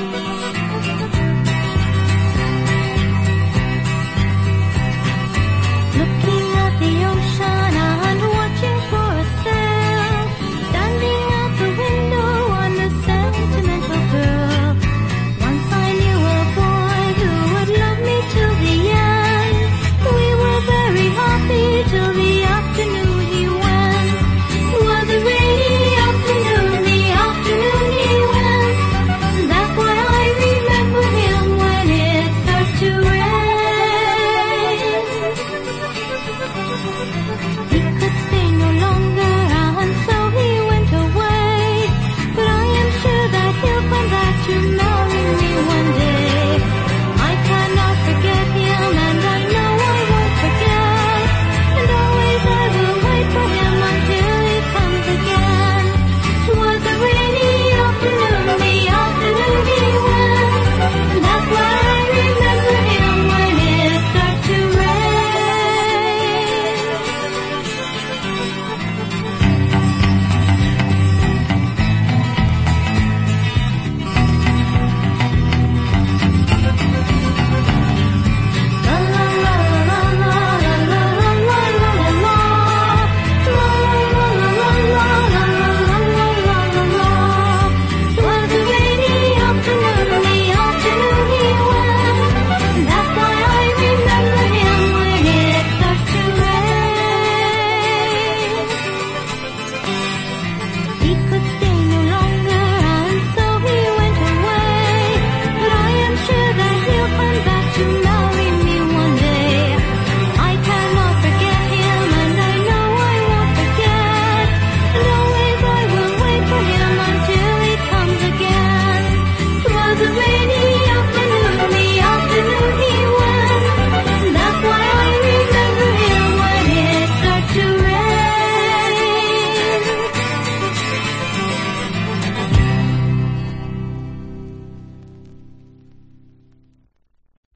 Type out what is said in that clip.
Música thank you